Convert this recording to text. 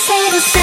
say the same.